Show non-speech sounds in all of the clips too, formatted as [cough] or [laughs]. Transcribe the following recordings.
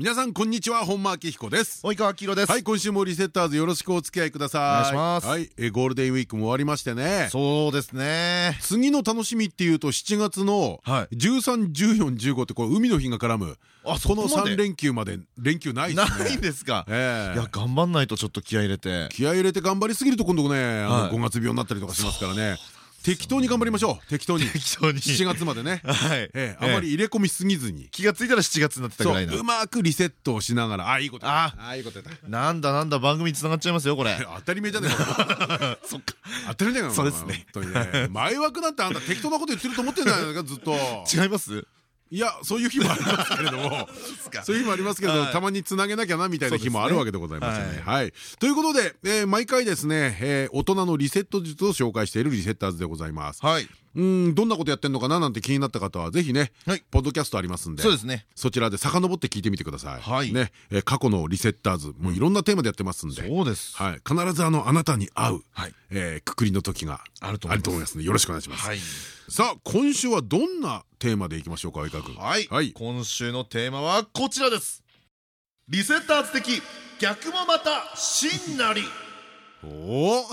皆さんこんにちは本間明彦です。及川明です。はい今週もリセッターズよろしくお付き合いください。お願いします。はいえゴールデンウィークも終わりましてね。そうですね。次の楽しみっていうと7月のはい。131415ってこれ海の日が絡む。あこのそこまで？3連休まで連休ないですね。ないんですか？ええ。いや頑張んないとちょっと気合い入れて。気合い入れて頑張りすぎると今度ねあはい。の5月病になったりとかしますからね適当に頑張りましょう。適当に。適当に。7月までね。[laughs] あまり入れ込みすぎずに。気がついたら7月になってたぐらいな。そううまくリセットをしながら。あいいことああいいことやった。なんだなんだ番組に繋がっちゃいますよこれ。[laughs] 当たり前じゃねえか。[laughs] そっか。当たり前じゃねえかそうですね。本当にね。前枠なんてあんた適当なこと言ってると思ってんじゃないですかずっと。違います？いやそういう日もありますけれども。[laughs] そういう日もありますけれどはい。たまにつなげなきゃなみたいな日もあるわけでございますよね。はい。ということでえー毎回ですねえー大人のリセット術を紹介しているリセッターズでございます。はいうんどんなことやってんのかななんて気になった方はぜひねはい。ポッドキャストありますんでそうですね。そちらで遡って聞いてみてください。はい。ねえー過去のリセッターズもういろんなテーマでやってますんで。そうです。はい、必ずあのあなたに合う、はい。えーくくりの時があるとあ思います。ると思いますのでよろしくお願いします。はい。さあ今週はどんなテーマでいきましょうか相川君。はい。はい。今週のテーマはこちらです。リセッターズ的逆もまた真なりおお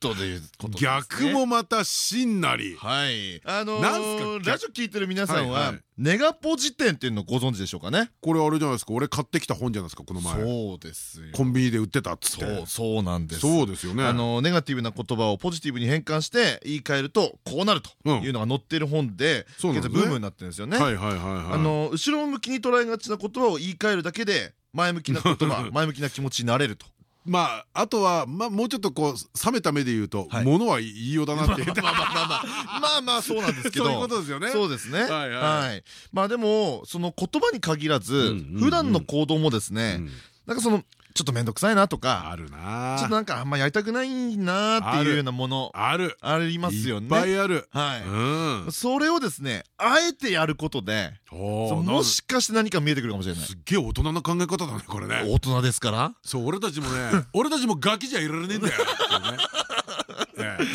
ということですね。逆もまた真なり。はい。あのなんすか？逆ーラジオ聞いてる皆さんははいはい。ネガポジ店っていうのをご存知でしょうかね？これあれじゃないですか？俺買ってきた本じゃないですか？この前。そうですよ。コンビニで売ってたっつって。そうそうなんです。そうですよね。あのネガティブな言葉をポジティブに変換して言い換えるとこうなるというのが載ってる本でそうなん現在ブームになってるんですよね。はいはいはいはい。あの後ろ向きに捉えがちな言葉を言い換えるだけで前向きな言葉 [laughs] 前向きな気持ちになれると。まああとはまあもうちょっとこう冷めた目で言うとはい。物は言いようだなって。まあまあまあまあ。まあまあまあそうなんですけど。そういうことですよね。そうですね。はいまあでもその言葉に限らず普段の行動もですねうん。なんかそのちょっと面倒くさいなとかあるな。ちょっとなんかあんまやりたくないなっていうようなものある。ありますよね。いっぱいある。はい、うん。それをですねあえてやることでもしかして何か見えてくるかもしれない。すっげえ大人な考え方だねこれね。大人ですから？そう俺たちもね [laughs] 俺たちもガキじゃいられねえんだよ。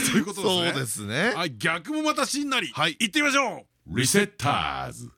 そういうことですね。そうですね。はい逆もまた真なり。はい。行ってみましょう。リセッターズ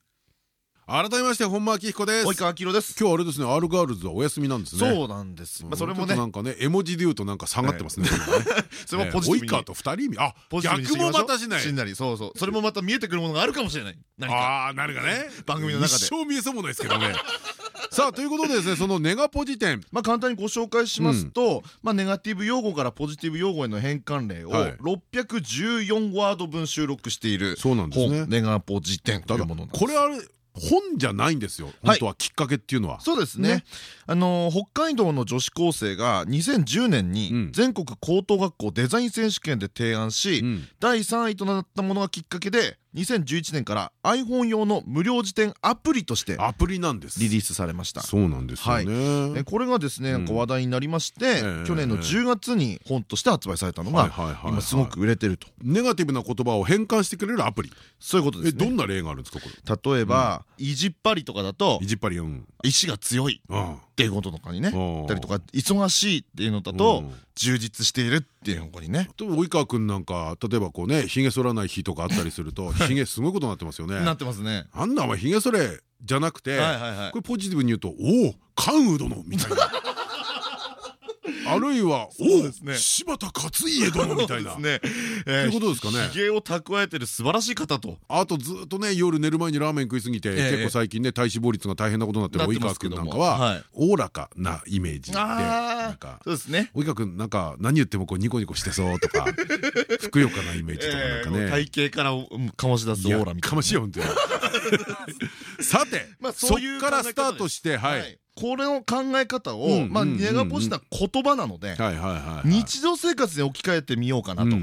改めまして本間明彦です。及川明です。今日あれですね R ガールズはお休みなんですね。そうなんです。まあそれもね。なんかね絵文字で言うとなんか下がってますね [laughs] それもポジティブに。及川と二人意味あ逆もまたしない。しんなり。そうそう。それもまた見えてくるものがあるかもしれない。ああなるかね。[laughs] 番組の中で。一生見えそうもないですけどね。[laughs] さあということでですねそのネガポジ店まあ簡単にご紹介しますと、まあネガティブ用語からポジティブ用語への変換例をはい。614ワード分収録しているそうなんですね。本ネガポジ店というものなんです。これあれ本じゃないんですよ。本当はきっかけっていうのは。そうですね。ね。あの北海道の女子高生が2010年うんに全国高等学校デザイン選手権で提案し、うん。第3位となったものがきっかけで2011年から iPhone 用の無料辞典アプリとしてアプリなんです。リリースされました。そうなんですよえねこれがですねなん。か話題になりまして、ええ。去年の10月に本として発売されたのが今すごく売れてると。ネガティブな言葉を変換してくれるアプリ。そういうことですね。えどんな例があるんですかこ例えば、意地っ張りとかだとれいじっぱりうん。意志が強いあっていうこととかにねあたりとか忙しいっていうのだとうん充実しているっていう方にね。でも及川君なんか例えばこうねひげ剃らない日とかあったりするとひげすごいことになってますよね。なってますね。あんなお前ひげ剃れじゃなくてこれポジティブに言うと「おお関羽殿」みたいなあるいは「お [laughs] おそうですね。柴田勝家殿」みたいな。[laughs] そうですね。そういうことですかね。ひげを蓄えてる素晴らしい方と。あとずっとね夜寝る前にラーメン食いすぎてええ。結構最近ね体脂肪率が大変なことになってる及川君なんかははい。おおらかなイメージであなんかそうですね。及川君なんか何言ってもこうニコニコしてそうとか [laughs] ふくよかなイメージとかなんかね。体型からうん醸し出すオーラみたいなかましいよ本当にさてまあそっそういうからスタートしてはい。はいこれの考え方をうんまあうんネガポジな言葉なので日常生活に置き換えてみようかなと思う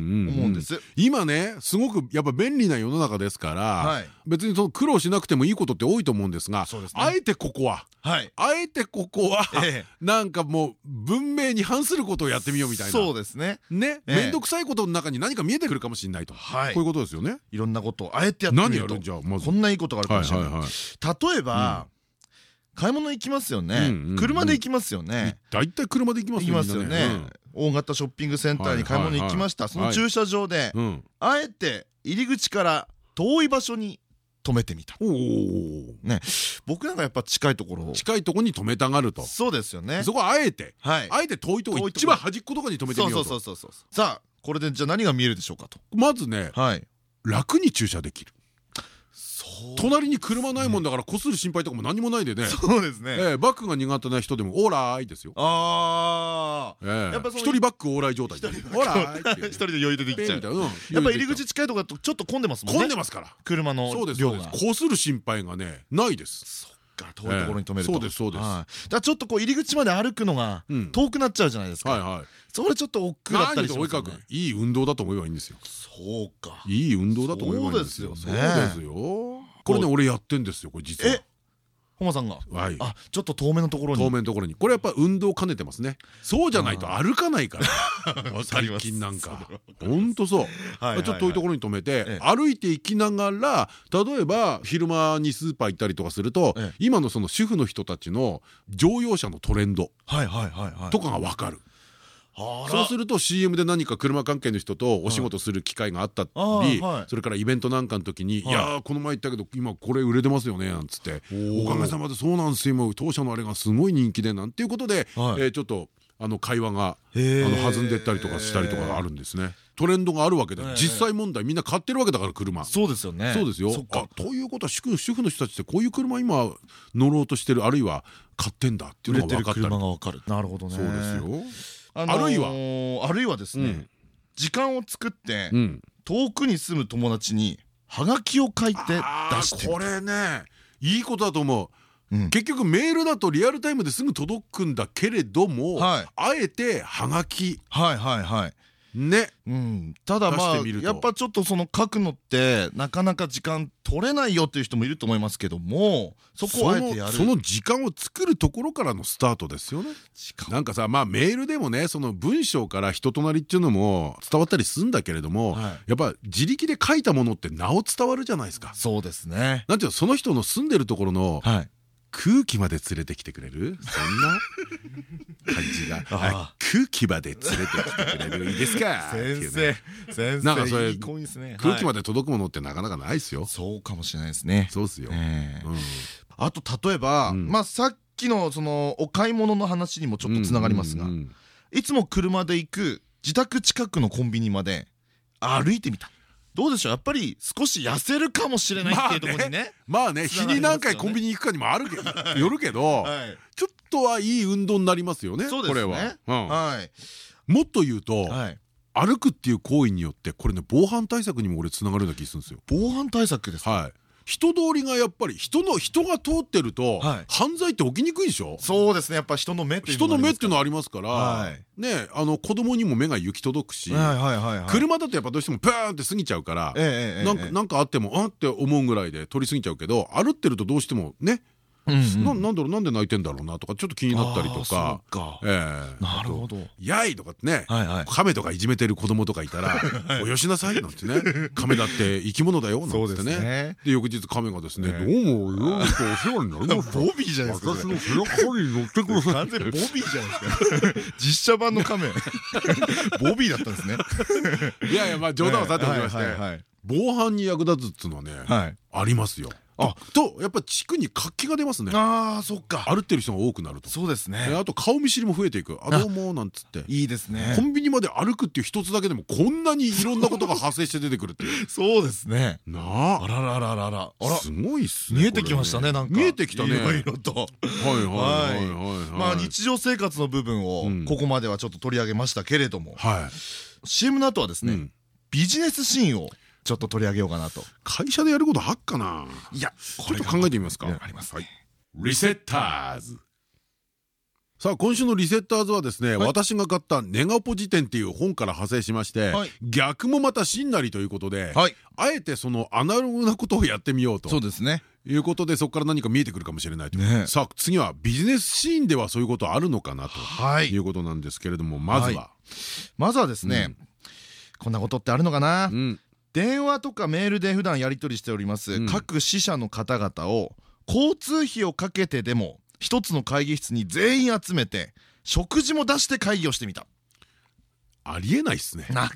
んです。今ねすごくやっぱ便利な世の中ですから、はい。別にその苦労しなくてもいいことって多いと思うんですがあえてここははい。あえてここは、[laughs] えなんかもう文明に反することをやってみようみたいな。そうですね。ね。ええ。面倒くさいことの中に何か見えてくるかもしれないと、はい。こういうことですよね。いろんなことをあえてやってみると。こんないいことがあるかはもしれない例えば買い物行きますよね。車で行きますよね。大体車で行きます行きますよね。大型ショッピングセンターに買い物行きました。その駐車場であえて入り口から遠い場所に止めてみた。おお僕なんかやっぱ近いところを近いところに止めたがるとそうですよね。そこはあえてはい。あえて遠いとこ一番端っことかに止めてそうみよとそううそうそうそう。さあこれでじゃあ何が見えるでしょうかと。まずねはい。楽に駐車できる隣に車ないもんだからこする心配とかも何もないでね。そうですね。ええバックが苦手な人でもオーライですよ。ああ。ええ。やっぱその一人バックオーライ状態で。オーライ [laughs] 一人で余裕でできちゃう。やっぱ入り口近いとこだとちょっと混んでますもんね。混んでますから。車のそうですこする心配がねないです。が遠いところに止めると。そうですそうです。はい。だちょっとこう入り口まで歩くのがうん。遠くなっちゃうじゃないですか。はいはい。それちょっと億劫だったりし何ますよね。いい運動だと思えばいいんですよ。そうか。いい運動だと思えばいいんですよ。そそううですよこれね俺やってんですよこれ実は。え？ホマさんが？はい。あちょっと遠めのところに。透明のところに。これやっぱ運動兼ねてますね。そうじゃないと歩かないから。[laughs] 最近なんか。ほんとそう。はいちょっと遠いところに止めえてえ歩いて行きながら例えば昼間にスーパー行ったりとかするとええ。今のその主婦の人たちの乗用車のトレンド。とかが分かるそうすると CM で何か車関係の人とお仕事する機会があったりそれからイベントなんかの時に「いはい。やーこの前言ったけど今これ売れてますよね」なんつって「おかげさまでそうなんですよ。今当社のあれがすごい人気で」なんていうことでちょっとあの会話があの弾んでったりとかしたりとかがあるんですね。トレンドがあるわけで。ええ実際問題みんな買ってるわけだから車。そうですよね。そうですよ。ということは主婦主婦の人たちってこういう車今乗ろうとしてるあるいは買ってんだっていうのが分かったり。車がわかる。なるほどね。そうですよ。あるいあるいはですねうん。時間を作ってうん遠くに住む友達にハガキを書いて出してみこれねいいことだと思う。うん結局メールだとリアルタイムですぐ届くんだけれども、はいあえてはがきはいはいはい。ね。うん、ただまあやっぱちょっとその書くのってなかなか時間取れないよっていう人もいると思いますけどもそこをあえてやる。そのその時間を作るところからのスタートですよね。時間なんかさまあメールでもねその文章から人となりっていうのも伝わったりするんだけれども、はい。やっぱ自力で書いたものってなお伝わるじゃないですか。そうですね。なんていうのその人の住んでるところのはい空気まで連れてきてくれる？そんな？[laughs] 感じが。空気まで連れてきてくれる？いいですか？っていうね。先なんかそれ空気までで届くものってなかなかないですよ。そうかもしれないですね。そうっすよ。あと例えばうん。まあさっきのそのお買い物の話にもちょっとつながりますがいつも車で行く自宅近くのコンビニまで歩いてみたどうでしょう？やっぱり少し痩せるかもしれないっていうところにねまあね。日に何回コンビニ行くかにもあるけどよるけどはい。ちょっとはいい運動になりますよねこれは。もっと言うとはい。歩くっていう行為によってこれね防犯対策にも俺つながるような気がするんですよ。防犯対策ですか？はい人通りがやっぱり人の人が通ってるとはい。犯罪って起きにくいでしょ？そうですね。やっぱ人の目っていう人の目っていうのありますから、はいねあの子供にも目が行き届くし、車だとやっぱどうしてもプーンって過ぎちゃうから、なんかあってもあって思うぐらいで通り過ぎちゃうけど歩ってるとどうしてもね、ななんだろうなんで泣いてんだろうなとかちょっと気になったりとか。なるほど。やい!」とかってね、亀とかいじめてる子供とかいたら「[laughs] およしなさい」なんてね「亀だって生き物だよ」なんてね。ね。で翌日亀がですね「ええ。どうもよろしくお世話になりました」[laughs] ボビーじゃないですか私の背中に乗ってください。完全にボビーじゃないですか。[laughs] 実写版のカメボビーだったんですね。いやいやまあ冗談はさておきまして。防犯に役立つっつうのはねはい。ありますよ。あとやっぱ地区に活気が出ますね。ああそっか。歩ってる人が多くなると。そうですね。えあと顔見知りも増えていく「あどうも」なんつって。いいですね。コンビニまで歩くっていう一つだけでもこんなにいろんなことが発生して出てくるっていう。[laughs] そうですね。なあ。あららららら。あら。すごいっすね見えてきましたねなんか。見えてきたね。いろいろと。はいはいはいはいまあ日常生活の部分をうん。ここまではちょっと取り上げましたけれども。はい。CM の後はですねうん。ビジネスシーンをちょっと取り上げようかなと。会社でやることあっかな？いやちょっと考えてみますか。あります。はい。リセッターズ。さあ今週のリセッターズはですね、はい。私が買ったネガポジ典っていう本から派生しまして、はい。逆もまた真なりということで、はい。あえてそのアナログなことをやってみようと。そうですね。いうことでそこから何か見えてくるかもしれないと、ね。さあ次はビジネスシーンではそういうことあるのかなと。はい。いうことなんですけれどもまずは、まずはですね、こんなことってあるのかな、うん電話とかメールで普段やり取りしております、うん。各支社の方々を交通費をかけてでも一つの会議室に全員集めて食事も出して会議をしてみた。ありえないっすね。なか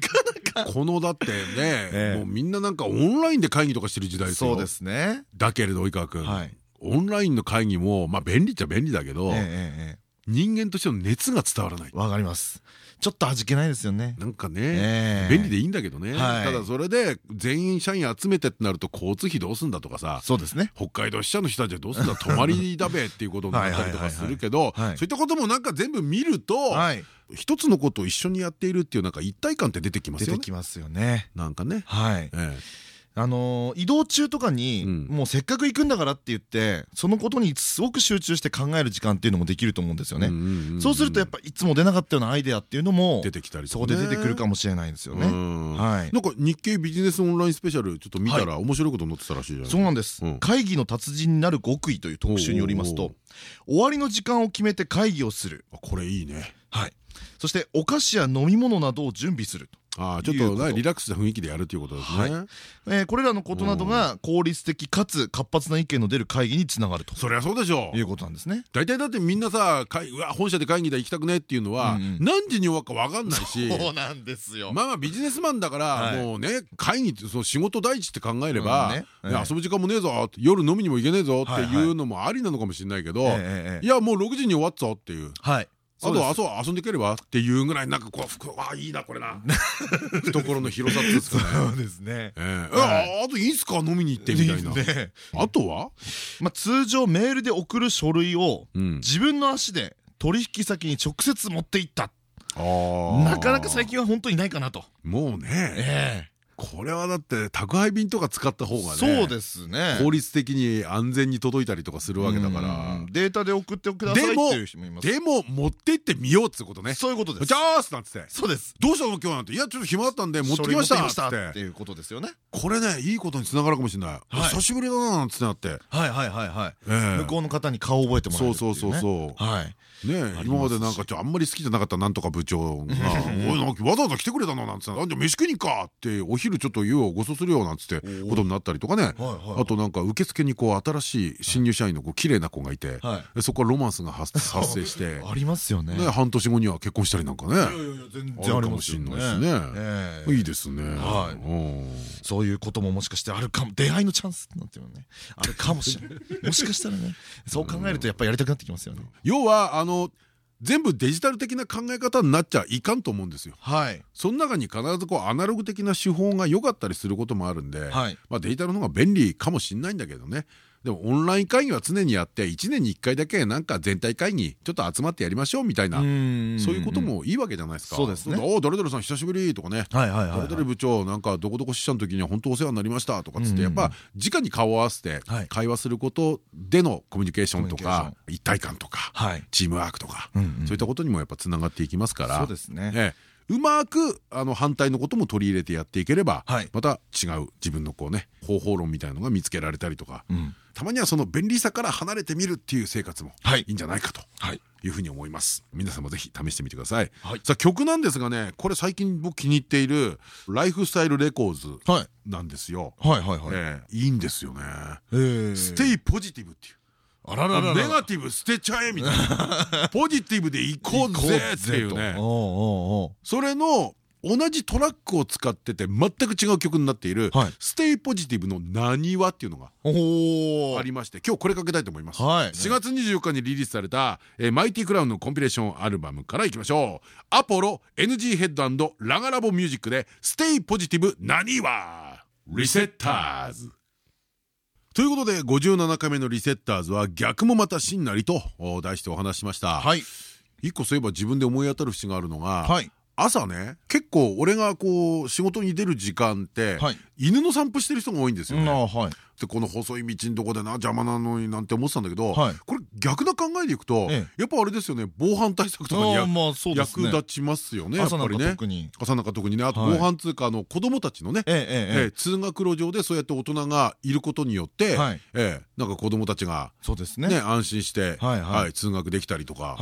なか。このだってね、[laughs] ええ。もうみんななんかオンラインで会議とかしてる時代ですよ。そうですね。だけれど及川君、はい。オンラインの会議もまあ便利っちゃ便利だけど、えええええ人間としての熱が伝わらない。えわかります。ちょっと味気ないですよね。なんかね、ええ。便利でいいんだけどね、はい。ただそれで全員社員集めてってなると交通費どうすんだとかさ。そうですね。北海道支社の人たちはどうすんだ。泊まりだべっていうことになったりとかするけどそういったこともなんか全部見ると、はい。一つのことを一緒にやっているっていうなんか一体感って出てきます出よね。てきますよね。なんかね。はい。ええあのー移動中とかに、うん。もうせっかく行くんだからって言ってそのことにすごく集中して考える時間っていうのもできると思うんですよね、そうするとやっぱいつも出なかったようなアイデアっていうのも出てきたりとそこで出てくるかもしれないんですよね。ははい。なんか日経ビジネスオンラインスペシャルちょっと見たら面白いこと載ってたらしいじゃないそうなんです、うん。会議の達人になる極意という特集によりますと終わりの時間を決めて会議をする、あこれいいね。はい、そしてお菓子や飲み物などを準備すると。ああちょっとリラックスした雰囲気でやるということですはね。えーこれらのことなどが効率的かつ活発な意見の出る会議につながると。そりゃそうでしょう。いうことなんですね。大体だってみんなさ会うわ本社で会議だ行きたくねっていうのはうん。うん何時に終わるか分かんないし。そうなんですよ。まあまあビジネスマンだからはい。もうね会議ってその仕事第一って考えればうんね。ねええ遊ぶ時間もねえぞ夜飲みにも行けねえぞってはいはい。いうのもありなのかもしれないけどいやもう6時に終わっぞっていう。はい。あとはそう遊んでければっていうぐらいなんかこうあいいなこれな。[laughs] 懐の広さですかね。そうですね。ああといいんすか？飲みに行ってみたいな。ね。あとは？まあ通常メールで送る書類をうん。自分の足で取引先に直接持って行った。なかなか最近は本当にないかなと。もうね。えこれはだって宅配便とか使った方がねそうですね。効率的に安全に届いたりとかするわけだからうんデータで送ってくださいってでもいう人もいます。でも持ってってみようっつうことねそういうことですじ。ゃあすなんつってそうです。どうしたの今日なんていやちょっと暇だったんで持ってきましたってっていうことですよね。これねいいことにつながるかもしれないはい久しぶりだななんつってなってはいはいはいはい。ええ向こうの方に顔を覚えてもらえるそうそうそうそうはい。ね今までなんかちょあんまり好きじゃなかったなんとか部長が「[laughs] おいわざわざ来てくれたの?」なんつって「あじゃあ飯食いに行くか」って「お昼ちょっと言うよご馳走するよ」なんつってことになったりとかね。あとなんか受付にこう新しい新入社員のこう綺麗な子がい。てそこからロマンスが発 [laughs] 発生してありますよね。ね半年後には結婚したりなんかね。いやいや全然あるかもしんないしね。ええ。いいですね。そういうことももしかしてあるかも出会いのチャンスなんていうのねあるかもしれない。[laughs] もしかしたらねそう考えるとやっぱりやりたくなってきますよね。要はあの全部デジタル的な考え方になっちゃいかんと思うんですよ。はい。その中に必ずこうアナログ的な手法が良かったりすることもあるんで、はい。まあデジタルの方が便利かもしれないんだけどねでもオンライン会議は常にやって1年に1回だけなんか全体会議ちょっと集まってやりましょうみたいなそういうこともいいわけじゃないですか。そうですね。おお誰々さん久しぶりとかね。はいはいはい誰々部長なんかどこどこ支社の時には本当お世話になりましたとかっつってやっぱ直に顔を合わせてはい。会話することでのコミュニケーションとか一体感とかはい。チームワークとかそういったことにもやっぱつながっていきますから。そうですね。ええうまくあの反対のことも取り入れてやっていければはい。また違う自分のこうね方法論みたいのが見つけられたりとかうん。たまにはその便利さから離れてみるっていう生活もはい。いいんじゃないかとはい。いうふうに思います。皆さんもぜひ試してみてください、はい。さあ曲なんですがねこれ最近僕気に入っているライフスタイルレコーズはい。なんですよ、はいはいはい。ええいいんですよね、え Stay Positive っていうあらららネガティブ捨てちゃえみたいな。[laughs] ポジティブでいこうぜっていうね。それの同じトラックを使ってて全く違う曲になっているはい「Stay Positive のなにわ」っていうのがおありまして今日これかけたいと思います。はい。4月24日にリリースされたえーマイティクラウンのコンピレーションアルバムからいきましょう。アポロ NG ヘッドラガラボミュージックで「Stay Positive なにわ」リセッターズということで57回目のリセッターズは逆もまた真なりとお題してお話ししました。はい。一個そういえば自分で思い当たる節があるのが、はい。朝ね結構俺がこう仕事に出る時間って、はい。犬の散歩してる人が多いんですよね。でこの細い道のとこでな邪魔なのになんて思ってたんだけど、はい。これ逆な考えでいくと、えやっぱあれですよね防犯対策とかに役立ちますよねやっぱりね。朝なんか特にね。あとはい。防犯通貨の子供たちのね、通学路上でそうやって大人がいることによって、はい。ええなんか子供たちがね。ね安心して、通学できたりとか、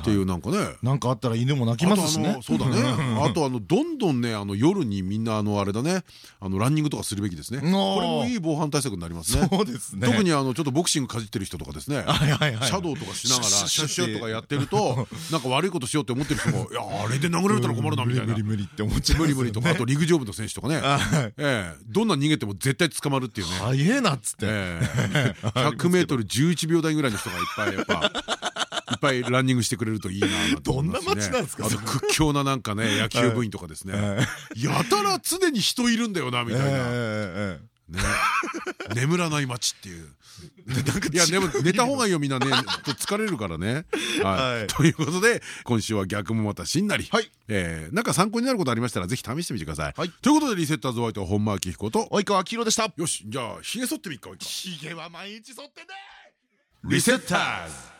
っていうなんかね。なんかあったら犬も泣きますしね。ね。[laughs] あとあのどんどんねあの夜にみんなあのあれだねあのランニングとかするべきですね。これもいい防犯対策になりますね。そうですね。特にあのちょっとボクシングかじってる人とかですね。シャドウとかしながらシュッシュッとかやってるとなんか悪いことしようって思ってる人もいやあれで殴られたら困るなみたいな無理無理無理って思っちゃう無理無理とかあと陸上部の選手とかねはいええどんな逃げても絶対捕まるっていうね早えなっつってええ 100m11 秒台ぐらいの人がいっぱいやっぱいっぱいランニングしてくれるといいなどんな街なんですかあと屈強ななんかね野球部員とかですね。やたら常に人いるんだよなみたいな。ええね。[laughs] 眠らない街っていう。いやでも寝た方がいいよみんなね。と疲れるからね。ははい。いということで今週は逆もまたしんなり。はい。えーなんか参考になることありましたらぜひ試してみてください。はい。ということでリセッターズホワイト本間明彦と。及川黄色でした。よしじゃあひげ剃ってみっかひげは毎日剃ってね。リセッターズ